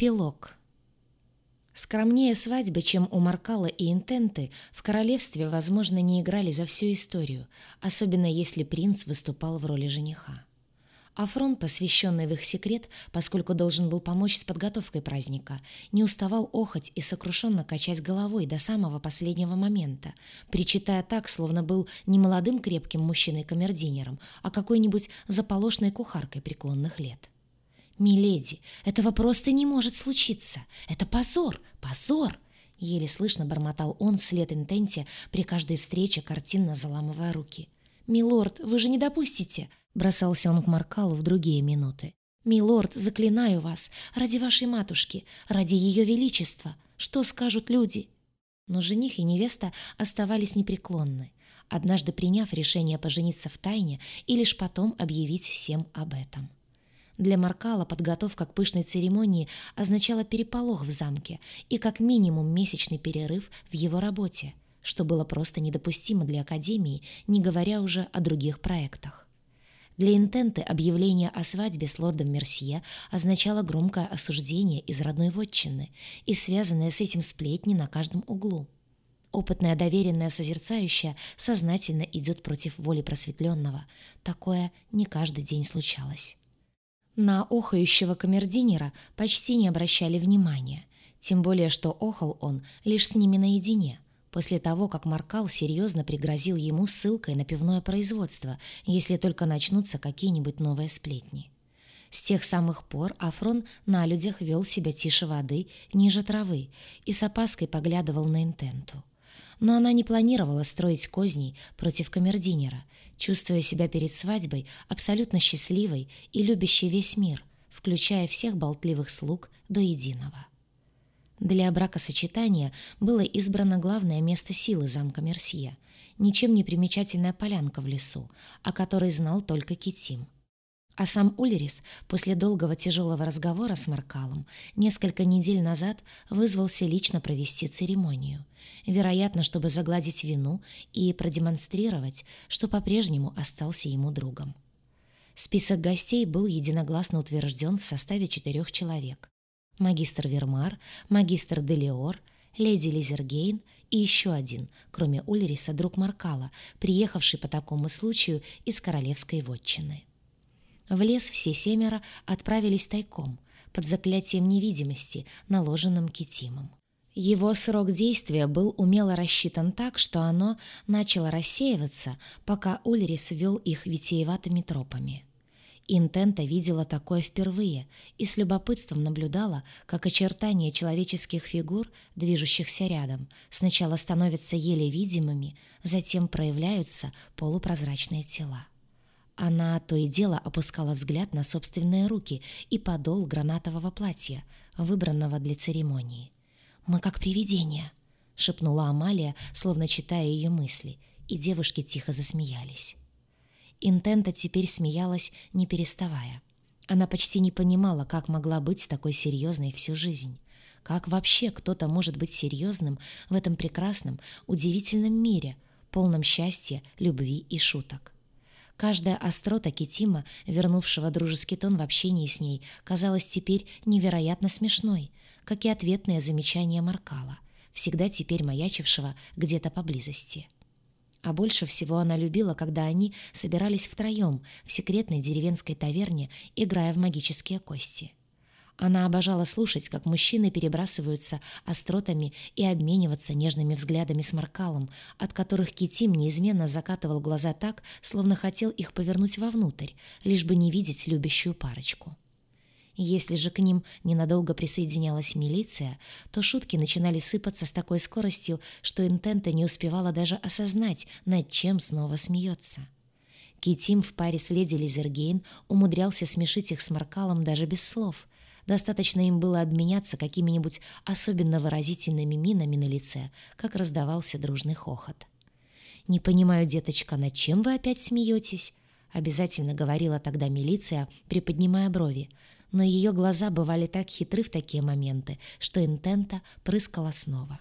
Эпилог. Скромнее свадьбы, чем у Маркала и Интенты, в королевстве, возможно, не играли за всю историю, особенно если принц выступал в роли жениха. Афрон, посвященный в их секрет, поскольку должен был помочь с подготовкой праздника, не уставал охоть и сокрушенно качать головой до самого последнего момента, причитая так, словно был не молодым крепким мужчиной-камердинером, а какой-нибудь заполошной кухаркой преклонных лет. «Миледи, этого просто не может случиться! Это позор! Позор!» Еле слышно бормотал он вслед Интенте при каждой встрече, картинно заламывая руки. «Милорд, вы же не допустите!» Бросался он к Маркалу в другие минуты. «Милорд, заклинаю вас, ради вашей матушки, ради ее величества. Что скажут люди?» Но жених и невеста оставались непреклонны, однажды приняв решение пожениться в тайне и лишь потом объявить всем об этом. Для Маркала подготовка к пышной церемонии означала переполох в замке и как минимум месячный перерыв в его работе, что было просто недопустимо для Академии, не говоря уже о других проектах. Для Интенты объявление о свадьбе с лордом Мерсье означало громкое осуждение из родной вотчины и связанное с этим сплетни на каждом углу. Опытная доверенная созерцающая сознательно идет против воли просветленного. Такое не каждый день случалось. На охающего камердинера почти не обращали внимания, тем более что охал он лишь с ними наедине, после того, как Маркал серьезно пригрозил ему ссылкой на пивное производство, если только начнутся какие-нибудь новые сплетни. С тех самых пор Афрон на людях вел себя тише воды, ниже травы, и с опаской поглядывал на Интенту но она не планировала строить козней против камердинера, чувствуя себя перед свадьбой абсолютно счастливой и любящей весь мир, включая всех болтливых слуг до единого. Для бракосочетания было избрано главное место силы замка Мерсье, ничем не примечательная полянка в лесу, о которой знал только Китим — а сам Ульрис после долгого тяжелого разговора с Маркалом несколько недель назад вызвался лично провести церемонию, вероятно, чтобы загладить вину и продемонстрировать, что по-прежнему остался ему другом. Список гостей был единогласно утвержден в составе четырех человек. Магистр Вермар, магистр Делиор, леди Лизергейн и еще один, кроме Ульриса, друг Маркала, приехавший по такому случаю из королевской вотчины. В лес все семеро отправились тайком, под заклятием невидимости, наложенным Китимом. Его срок действия был умело рассчитан так, что оно начало рассеиваться, пока Ульрис вел их витиеватыми тропами. Интента видела такое впервые и с любопытством наблюдала, как очертания человеческих фигур, движущихся рядом, сначала становятся еле видимыми, затем проявляются полупрозрачные тела. Она то и дело опускала взгляд на собственные руки и подол гранатового платья, выбранного для церемонии. «Мы как привидения», — шепнула Амалия, словно читая ее мысли, и девушки тихо засмеялись. Интента теперь смеялась, не переставая. Она почти не понимала, как могла быть такой серьезной всю жизнь. Как вообще кто-то может быть серьезным в этом прекрасном, удивительном мире, полном счастья, любви и шуток? Каждая острота Китима, вернувшего дружеский тон в общении с ней, казалась теперь невероятно смешной, как и ответное замечание Маркала, всегда теперь маячившего где-то поблизости. А больше всего она любила, когда они собирались втроем в секретной деревенской таверне, играя в магические кости — она обожала слушать, как мужчины перебрасываются остротами и обмениваться нежными взглядами с Маркалом, от которых Китим неизменно закатывал глаза так, словно хотел их повернуть вовнутрь, лишь бы не видеть любящую парочку. Если же к ним ненадолго присоединялась милиция, то шутки начинали сыпаться с такой скоростью, что Интента не успевала даже осознать, над чем снова смеется. Китим в паре с леди Лизергейн умудрялся смешить их с Маркалом даже без слов, Достаточно им было обменяться какими-нибудь особенно выразительными минами на лице, как раздавался дружный хохот. «Не понимаю, деточка, над чем вы опять смеетесь?» Обязательно говорила тогда милиция, приподнимая брови, но ее глаза бывали так хитры в такие моменты, что интента прыскала снова.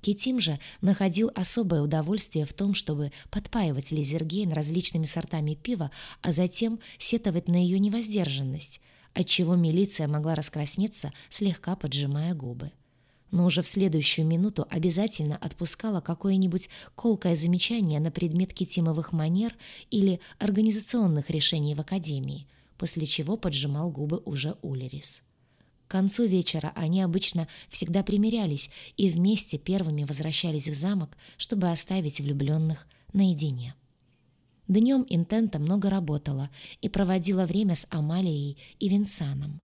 Китим же находил особое удовольствие в том, чтобы подпаивать Лизергейн различными сортами пива, а затем сетовать на ее невоздержанность — отчего милиция могла раскраснеться, слегка поджимая губы. Но уже в следующую минуту обязательно отпускала какое-нибудь колкое замечание на предмет китимовых манер или организационных решений в академии, после чего поджимал губы уже Улерис. К концу вечера они обычно всегда примирялись и вместе первыми возвращались в замок, чтобы оставить влюбленных наедине. Днем Интента много работала и проводила время с Амалией и Винсаном.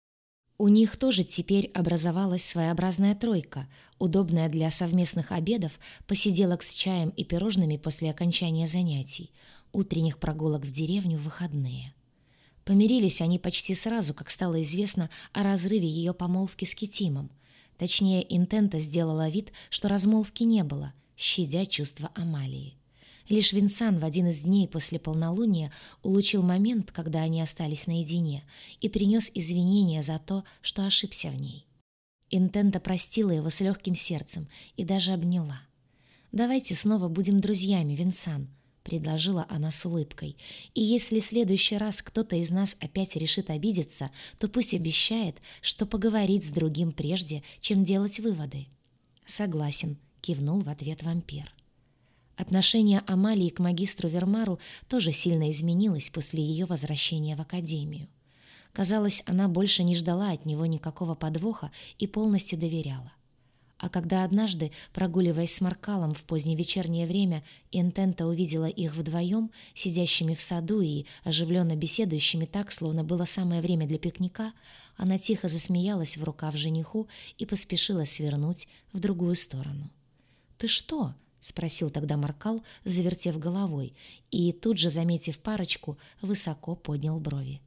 У них тоже теперь образовалась своеобразная тройка, удобная для совместных обедов, посиделок с чаем и пирожными после окончания занятий, утренних прогулок в деревню в выходные. Помирились они почти сразу, как стало известно о разрыве ее помолвки с Китимом. Точнее, Интента сделала вид, что размолвки не было, щадя чувства Амалии. Лишь Винсан в один из дней после полнолуния улучил момент, когда они остались наедине, и принес извинения за то, что ошибся в ней. Интента простила его с легким сердцем и даже обняла. «Давайте снова будем друзьями, Винсан», — предложила она с улыбкой. «И если в следующий раз кто-то из нас опять решит обидеться, то пусть обещает, что поговорит с другим прежде, чем делать выводы». «Согласен», — кивнул в ответ вампир. Отношение Амалии к магистру Вермару тоже сильно изменилось после ее возвращения в академию. Казалось, она больше не ждала от него никакого подвоха и полностью доверяла. А когда однажды, прогуливаясь с Маркалом в позднее вечернее время, Интента увидела их вдвоем, сидящими в саду и оживленно беседующими так, словно было самое время для пикника, она тихо засмеялась в рукав жениху и поспешила свернуть в другую сторону. «Ты что?» — спросил тогда Маркал, завертев головой, и тут же, заметив парочку, высоко поднял брови.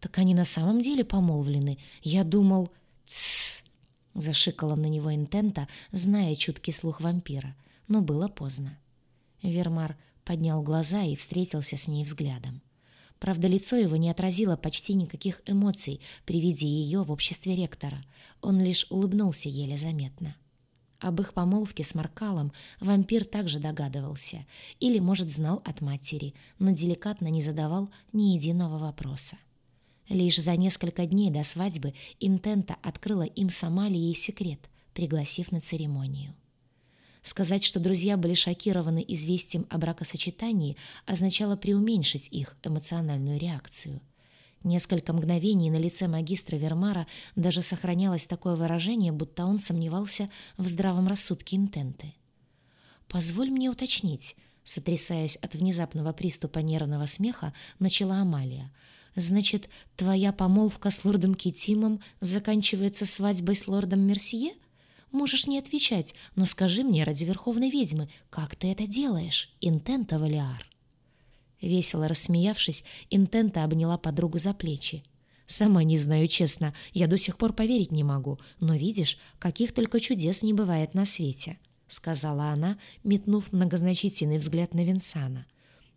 «Так они на самом деле помолвлены? Я думал...» «Тссс!» — зашикала на него Интента, зная чуткий слух вампира, но было поздно. Вермар поднял глаза и встретился с ней взглядом. Правда, лицо его не отразило почти никаких эмоций при виде ее в обществе ректора. Он лишь улыбнулся еле заметно. — об их помолвке с Маркалом вампир также догадывался или, может, знал от матери, но деликатно не задавал ни единого вопроса. Лишь за несколько дней до свадьбы Интента открыла им с Амалией секрет, пригласив на церемонию. Сказать, что друзья были шокированы известием о бракосочетании, означало преуменьшить их эмоциональную реакцию – Несколько мгновений на лице магистра Вермара даже сохранялось такое выражение, будто он сомневался в здравом рассудке интенты. «Позволь мне уточнить», — сотрясаясь от внезапного приступа нервного смеха, начала Амалия. «Значит, твоя помолвка с лордом Китимом заканчивается свадьбой с лордом Мерсье? Можешь не отвечать, но скажи мне ради верховной ведьмы, как ты это делаешь, интента Валиар?» Весело рассмеявшись, Интента обняла подругу за плечи. «Сама не знаю, честно, я до сих пор поверить не могу, но видишь, каких только чудес не бывает на свете», — сказала она, метнув многозначительный взгляд на Винсана.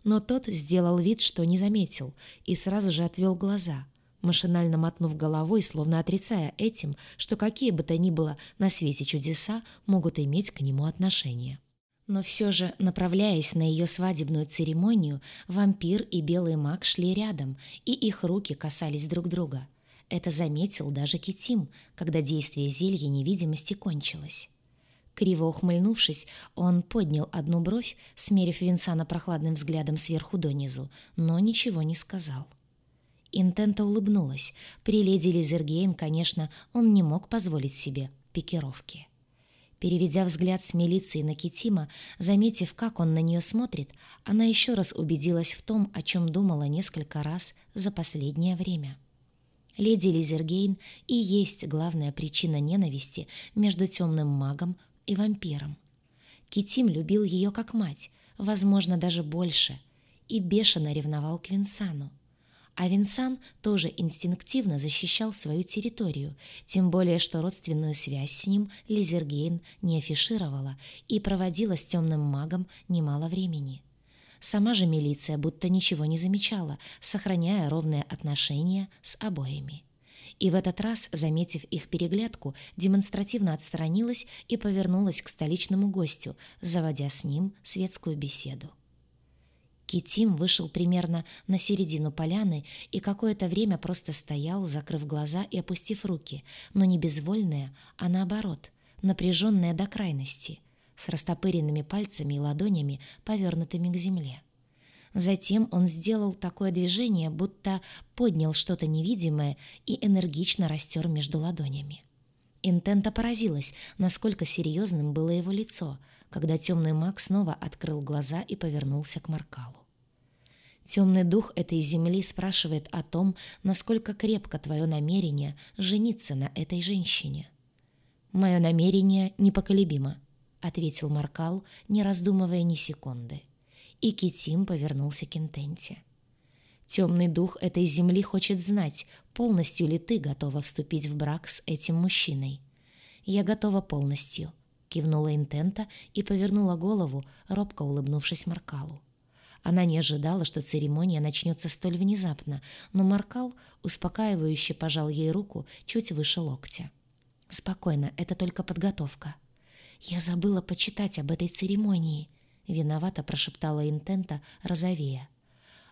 Но тот сделал вид, что не заметил, и сразу же отвел глаза, машинально мотнув головой, словно отрицая этим, что какие бы то ни было на свете чудеса могут иметь к нему отношение. Но все же, направляясь на ее свадебную церемонию, вампир и белый маг шли рядом, и их руки касались друг друга. Это заметил даже Китим, когда действие зелья невидимости кончилось. Криво ухмыльнувшись, он поднял одну бровь, смерив Винсана прохладным взглядом сверху донизу, но ничего не сказал. Интента улыбнулась. При леди Лизергейн, конечно, он не мог позволить себе пикировки. Переведя взгляд с милиции на Китима, заметив, как он на нее смотрит, она еще раз убедилась в том, о чем думала несколько раз за последнее время. Леди Лизергейн и есть главная причина ненависти между темным магом и вампиром. Китим любил ее как мать, возможно, даже больше, и бешено ревновал к Винсану. А Винсан тоже инстинктивно защищал свою территорию, тем более что родственную связь с ним Лизергейн не афишировала и проводила с темным магом немало времени. Сама же милиция будто ничего не замечала, сохраняя ровные отношения с обоими. И в этот раз, заметив их переглядку, демонстративно отстранилась и повернулась к столичному гостю, заводя с ним светскую беседу. Китим вышел примерно на середину поляны и какое-то время просто стоял, закрыв глаза и опустив руки, но не безвольные, а наоборот, напряженные до крайности, с растопыренными пальцами и ладонями, повернутыми к земле. Затем он сделал такое движение, будто поднял что-то невидимое и энергично растер между ладонями. Интента поразилась, насколько серьезным было его лицо, когда темный маг снова открыл глаза и повернулся к Маркалу. Темный дух этой земли спрашивает о том, насколько крепко твое намерение жениться на этой женщине. «Мое намерение непоколебимо», — ответил Маркал, не раздумывая ни секунды. И Китим повернулся к Интенте. Темный дух этой земли хочет знать, полностью ли ты готова вступить в брак с этим мужчиной. Я готова полностью, кивнула Интента и повернула голову, робко улыбнувшись Маркалу. Она не ожидала, что церемония начнется столь внезапно, но Маркал успокаивающе пожал ей руку чуть выше локтя. «Спокойно, это только подготовка». «Я забыла почитать об этой церемонии», — виновато прошептала Интента, розовея.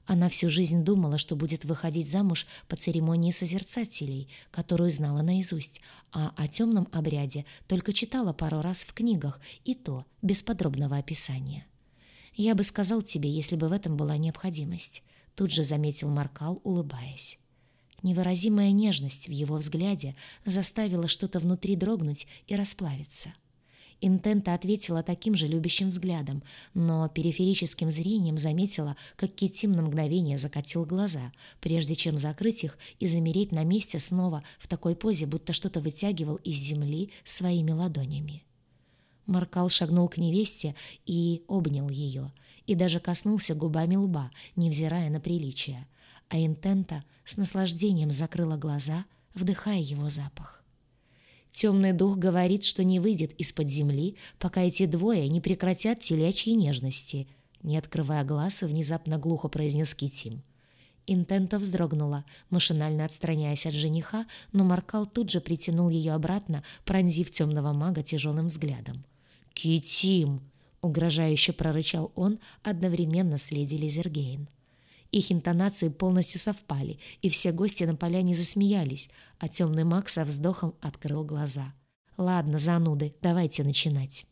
Она всю жизнь думала, что будет выходить замуж по церемонии созерцателей, которую знала наизусть, а о темном обряде только читала пару раз в книгах, и то без подробного описания. «Я бы сказал тебе, если бы в этом была необходимость», — тут же заметил Маркал, улыбаясь. Невыразимая нежность в его взгляде заставила что-то внутри дрогнуть и расплавиться — Интента ответила таким же любящим взглядом, но периферическим зрением заметила, как Китим на мгновение закатил глаза, прежде чем закрыть их и замереть на месте снова в такой позе, будто что-то вытягивал из земли своими ладонями. Маркал шагнул к невесте и обнял ее, и даже коснулся губами лба, невзирая на приличие, а Интента с наслаждением закрыла глаза, вдыхая его запах. Темный дух говорит, что не выйдет из-под земли, пока эти двое не прекратят телячьи нежности. Не открывая глаз, внезапно глухо произнес Китим. Интента вздрогнула, машинально отстраняясь от жениха, но Маркал тут же притянул ее обратно, пронзив темного мага тяжелым взглядом. «Китим!» — угрожающе прорычал он одновременно с леди Лизергейн. Их интонации полностью совпали, и все гости на поляне засмеялись, а темный маг со вздохом открыл глаза. «Ладно, зануды, давайте начинать».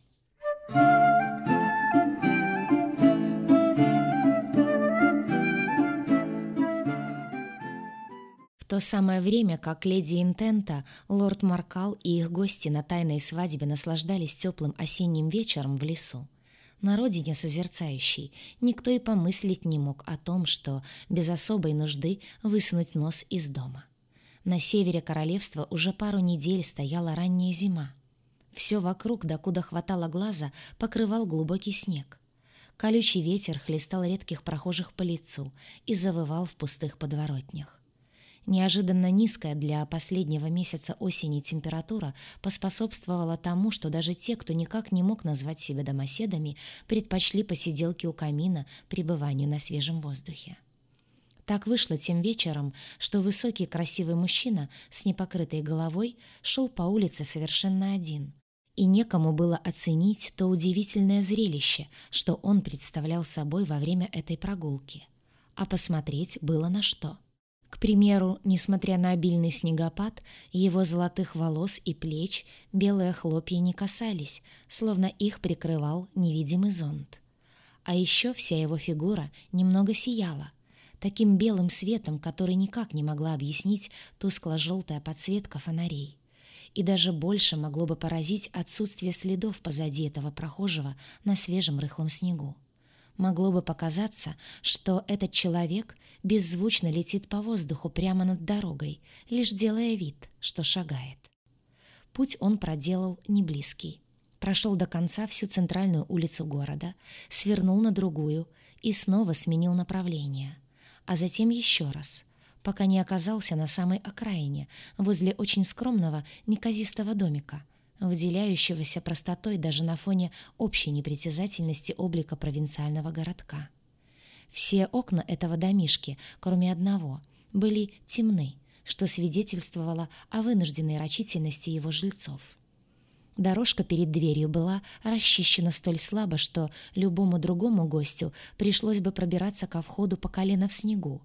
В то самое время, как леди Интента, лорд Маркал и их гости на тайной свадьбе наслаждались теплым осенним вечером в лесу, на родине созерцающей никто и помыслить не мог о том, что без особой нужды высунуть нос из дома. На севере королевства уже пару недель стояла ранняя зима. Все вокруг, докуда хватало глаза, покрывал глубокий снег. Колючий ветер хлестал редких прохожих по лицу и завывал в пустых подворотнях. Неожиданно низкая для последнего месяца осени температура поспособствовала тому, что даже те, кто никак не мог назвать себя домоседами, предпочли посиделки у камина пребыванию на свежем воздухе. Так вышло тем вечером, что высокий красивый мужчина с непокрытой головой шел по улице совершенно один. И некому было оценить то удивительное зрелище, что он представлял собой во время этой прогулки. А посмотреть было на что — к примеру, несмотря на обильный снегопад, его золотых волос и плеч белые хлопья не касались, словно их прикрывал невидимый зонт. А еще вся его фигура немного сияла, таким белым светом, который никак не могла объяснить тускло-желтая подсветка фонарей. И даже больше могло бы поразить отсутствие следов позади этого прохожего на свежем рыхлом снегу могло бы показаться, что этот человек беззвучно летит по воздуху прямо над дорогой, лишь делая вид, что шагает. Путь он проделал не близкий. Прошел до конца всю центральную улицу города, свернул на другую и снова сменил направление. А затем еще раз, пока не оказался на самой окраине, возле очень скромного неказистого домика — выделяющегося простотой даже на фоне общей непритязательности облика провинциального городка. Все окна этого домишки, кроме одного, были темны, что свидетельствовало о вынужденной рачительности его жильцов. Дорожка перед дверью была расчищена столь слабо, что любому другому гостю пришлось бы пробираться ко входу по колено в снегу.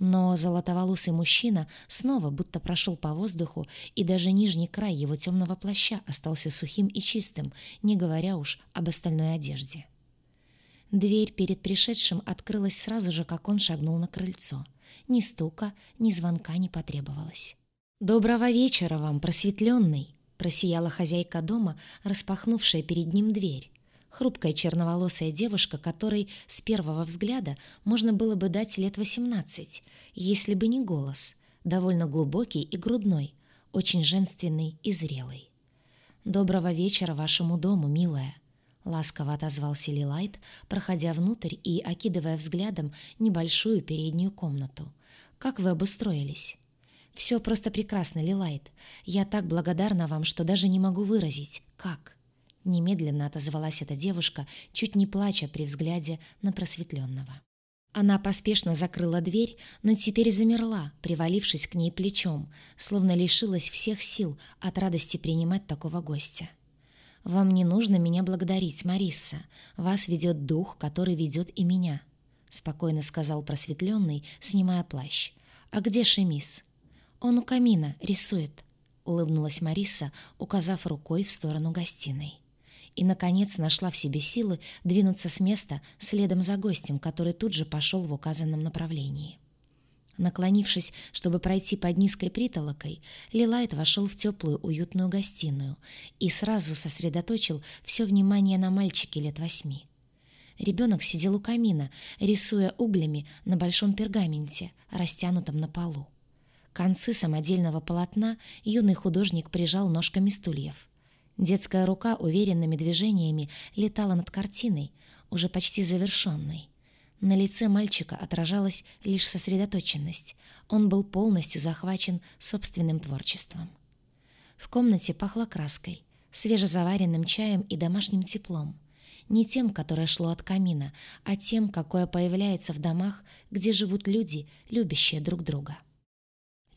Но золотоволосый мужчина снова будто прошел по воздуху, и даже нижний край его темного плаща остался сухим и чистым, не говоря уж об остальной одежде. Дверь перед пришедшим открылась сразу же, как он шагнул на крыльцо. Ни стука, ни звонка не потребовалось. «Доброго вечера вам, просветленный!» Просияла хозяйка дома, распахнувшая перед ним дверь. Хрупкая черноволосая девушка, которой с первого взгляда можно было бы дать лет восемнадцать, если бы не голос, довольно глубокий и грудной, очень женственный и зрелый. «Доброго вечера вашему дому, милая!» — ласково отозвался Лилайт, проходя внутрь и окидывая взглядом небольшую переднюю комнату. «Как вы обустроились?» Все просто прекрасно, Лилайт. Я так благодарна вам, что даже не могу выразить, как». Немедленно отозвалась эта девушка, чуть не плача при взгляде на просветленного. Она поспешно закрыла дверь, но теперь замерла, привалившись к ней плечом, словно лишилась всех сил от радости принимать такого гостя. «Вам не нужно меня благодарить, Марисса. Вас ведет дух, который ведет и меня», — спокойно сказал просветленный, снимая плащ. «А где Шемис?» «Он у камина, рисует», — улыбнулась Мариса, указав рукой в сторону гостиной. И, наконец, нашла в себе силы двинуться с места следом за гостем, который тут же пошел в указанном направлении. Наклонившись, чтобы пройти под низкой притолокой, Лилайт вошел в теплую уютную гостиную и сразу сосредоточил все внимание на мальчике лет восьми. Ребенок сидел у камина, рисуя углями на большом пергаменте, растянутом на полу. Концы самодельного полотна юный художник прижал ножками стульев. Детская рука уверенными движениями летала над картиной, уже почти завершенной. На лице мальчика отражалась лишь сосредоточенность. Он был полностью захвачен собственным творчеством. В комнате пахло краской, свежезаваренным чаем и домашним теплом. Не тем, которое шло от камина, а тем, какое появляется в домах, где живут люди, любящие друг друга.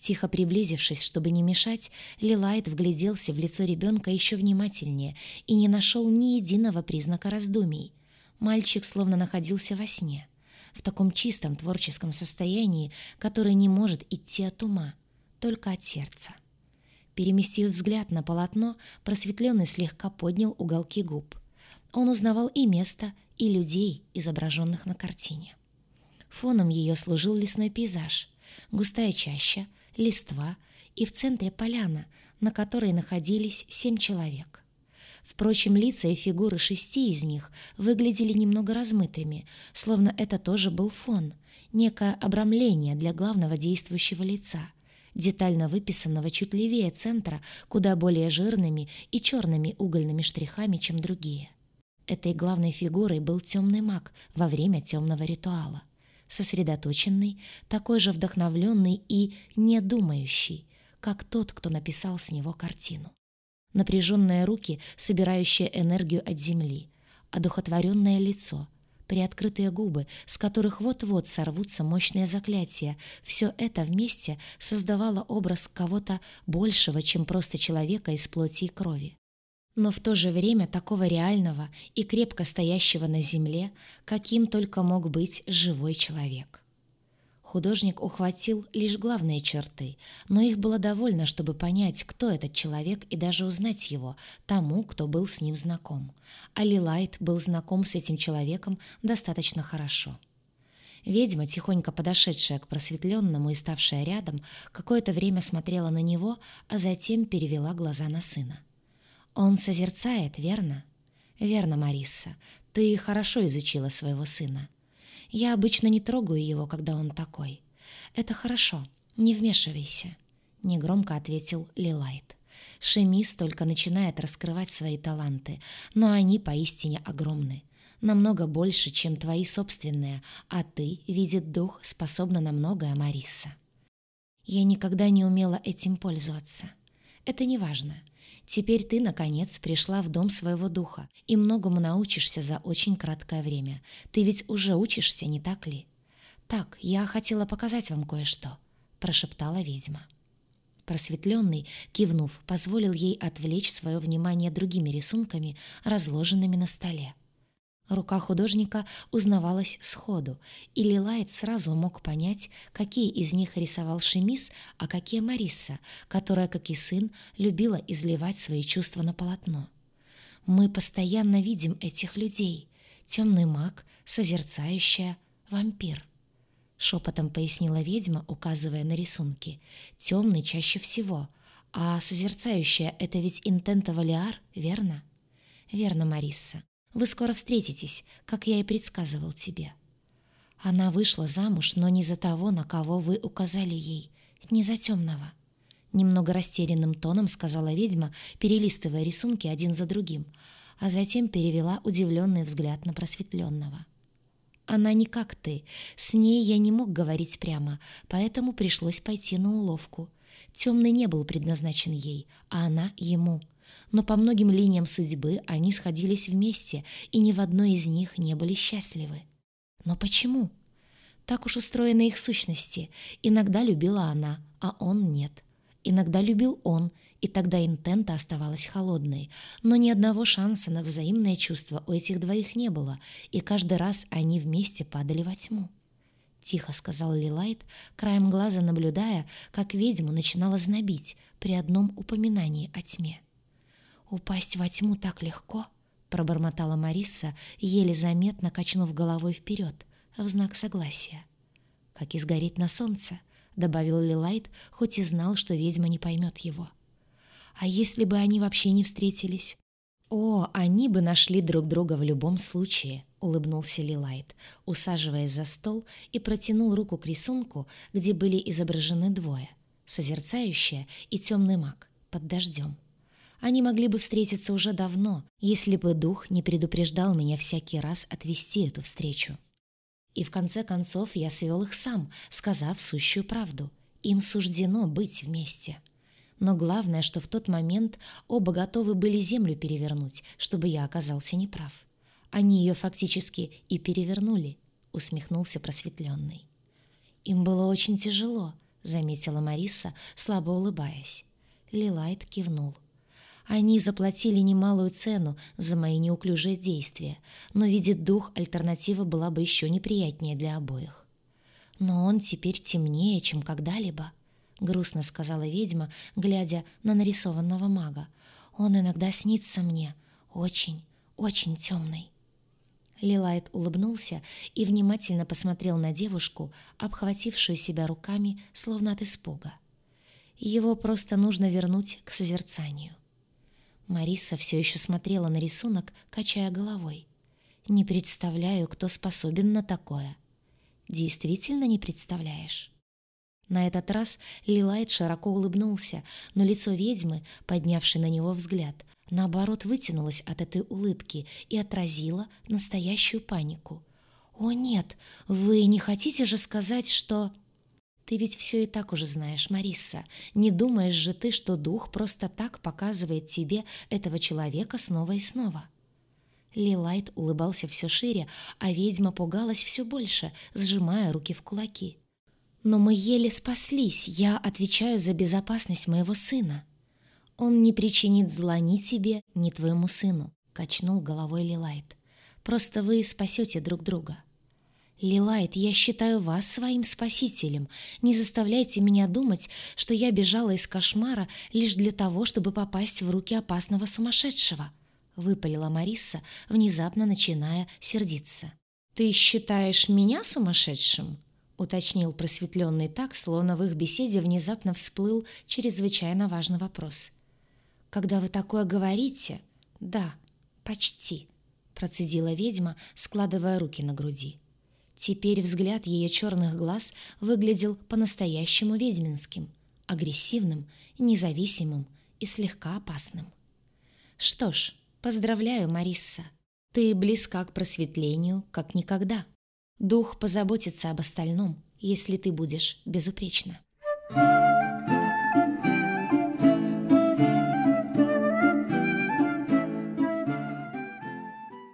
Тихо приблизившись, чтобы не мешать, Лилайт вгляделся в лицо ребенка еще внимательнее и не нашел ни единого признака раздумий. Мальчик словно находился во сне, в таком чистом творческом состоянии, которое не может идти от ума, только от сердца. Переместив взгляд на полотно, просветленный слегка поднял уголки губ. Он узнавал и место, и людей, изображенных на картине. Фоном ее служил лесной пейзаж, густая чаща, листва и в центре поляна, на которой находились семь человек. Впрочем, лица и фигуры шести из них выглядели немного размытыми, словно это тоже был фон, некое обрамление для главного действующего лица, детально выписанного чуть левее центра, куда более жирными и черными угольными штрихами, чем другие. Этой главной фигурой был темный маг во время темного ритуала сосредоточенный, такой же вдохновленный и не думающий, как тот, кто написал с него картину. Напряженные руки, собирающие энергию от земли, одухотворенное лицо, приоткрытые губы, с которых вот-вот сорвутся мощные заклятия, все это вместе создавало образ кого-то большего, чем просто человека из плоти и крови но в то же время такого реального и крепко стоящего на земле, каким только мог быть живой человек. Художник ухватил лишь главные черты, но их было довольно, чтобы понять, кто этот человек и даже узнать его, тому, кто был с ним знаком. А Лилайт был знаком с этим человеком достаточно хорошо. Ведьма, тихонько подошедшая к просветленному и ставшая рядом, какое-то время смотрела на него, а затем перевела глаза на сына. Он созерцает, верно? Верно, Мариса. Ты хорошо изучила своего сына. Я обычно не трогаю его, когда он такой. Это хорошо. Не вмешивайся, негромко ответил Лилайт. Шемис только начинает раскрывать свои таланты, но они поистине огромны. Намного больше, чем твои собственные, а ты, видит дух, способна на многое, Мариса. Я никогда не умела этим пользоваться. Это не важно. Теперь ты, наконец, пришла в дом своего духа и многому научишься за очень краткое время. Ты ведь уже учишься, не так ли? Так, я хотела показать вам кое-что, прошептала ведьма. Просветленный, кивнув, позволил ей отвлечь свое внимание другими рисунками, разложенными на столе. Рука художника узнавалась сходу, и Лилайт сразу мог понять, какие из них рисовал Шемис, а какие Мариса, которая, как и сын, любила изливать свои чувства на полотно. Мы постоянно видим этих людей. Темный маг, созерцающая, вампир. Шепотом пояснила ведьма, указывая на рисунки. Темный чаще всего, а созерцающая — это ведь интента Валиар, верно? Верно, Мариса. Вы скоро встретитесь, как я и предсказывал тебе. Она вышла замуж, но не за того, на кого вы указали ей, не за темного. Немного растерянным тоном сказала ведьма, перелистывая рисунки один за другим, а затем перевела удивленный взгляд на просветленного. Она не как ты. С ней я не мог говорить прямо, поэтому пришлось пойти на уловку. Темный не был предназначен ей, а она ему — но по многим линиям судьбы они сходились вместе, и ни в одной из них не были счастливы. Но почему? Так уж устроены их сущности. Иногда любила она, а он нет. Иногда любил он, и тогда интента оставалась холодной. Но ни одного шанса на взаимное чувство у этих двоих не было, и каждый раз они вместе падали во тьму. Тихо сказал Лилайт, краем глаза наблюдая, как ведьму начинала знобить при одном упоминании о тьме. «Упасть во тьму так легко», — пробормотала Мариса, еле заметно качнув головой вперед, в знак согласия. «Как и сгореть на солнце», — добавил Лилайт, хоть и знал, что ведьма не поймет его. «А если бы они вообще не встретились?» «О, они бы нашли друг друга в любом случае», — улыбнулся Лилайт, усаживаясь за стол и протянул руку к рисунку, где были изображены двое — созерцающая и темный маг под дождем. Они могли бы встретиться уже давно, если бы дух не предупреждал меня всякий раз отвести эту встречу. И в конце концов я свел их сам, сказав сущую правду. Им суждено быть вместе. Но главное, что в тот момент оба готовы были землю перевернуть, чтобы я оказался неправ. Они ее фактически и перевернули, усмехнулся просветленный. Им было очень тяжело, заметила Мариса, слабо улыбаясь. Лилайт кивнул. Они заплатили немалую цену за мои неуклюжие действия, но, видит дух, альтернатива была бы еще неприятнее для обоих. «Но он теперь темнее, чем когда-либо», — грустно сказала ведьма, глядя на нарисованного мага. «Он иногда снится мне. Очень, очень темный». Лилайт улыбнулся и внимательно посмотрел на девушку, обхватившую себя руками, словно от испуга. Его просто нужно вернуть к созерцанию. Мариса все еще смотрела на рисунок, качая головой. «Не представляю, кто способен на такое». «Действительно не представляешь?» На этот раз Лилайт широко улыбнулся, но лицо ведьмы, поднявшей на него взгляд, наоборот вытянулось от этой улыбки и отразило настоящую панику. «О нет, вы не хотите же сказать, что...» Ты ведь все и так уже знаешь, Мариса. Не думаешь же ты, что дух просто так показывает тебе этого человека снова и снова?» Лилайт улыбался все шире, а ведьма пугалась все больше, сжимая руки в кулаки. «Но мы еле спаслись, я отвечаю за безопасность моего сына. Он не причинит зла ни тебе, ни твоему сыну», — качнул головой Лилайт. «Просто вы спасете друг друга». «Лилайт, я считаю вас своим спасителем. Не заставляйте меня думать, что я бежала из кошмара лишь для того, чтобы попасть в руки опасного сумасшедшего», — выпалила Мариса, внезапно начиная сердиться. «Ты считаешь меня сумасшедшим?» — уточнил просветленный так, словно в их беседе внезапно всплыл чрезвычайно важный вопрос. «Когда вы такое говорите...» «Да, почти», — процедила ведьма, складывая руки на груди. Теперь взгляд ее черных глаз выглядел по-настоящему ведьминским, агрессивным, независимым и слегка опасным. «Что ж, поздравляю, Марисса. Ты близка к просветлению, как никогда. Дух позаботится об остальном, если ты будешь безупречна». Thank you.